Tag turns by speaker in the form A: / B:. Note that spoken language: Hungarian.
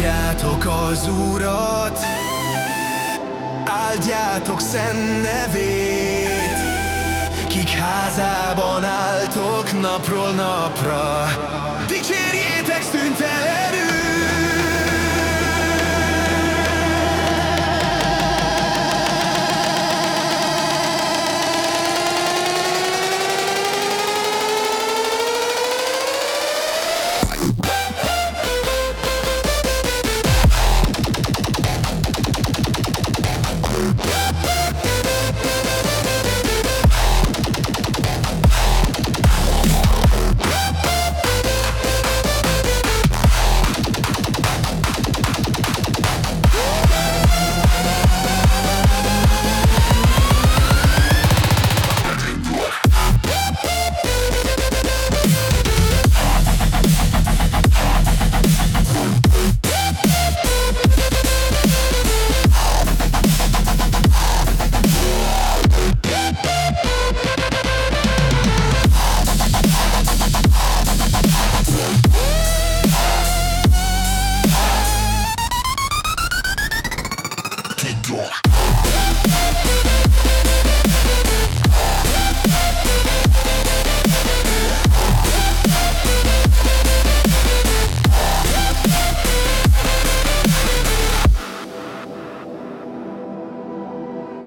A: Áldjátok az Urat, áldjátok szent nevét, Kik házában álltok napról napra,
B: Yeah.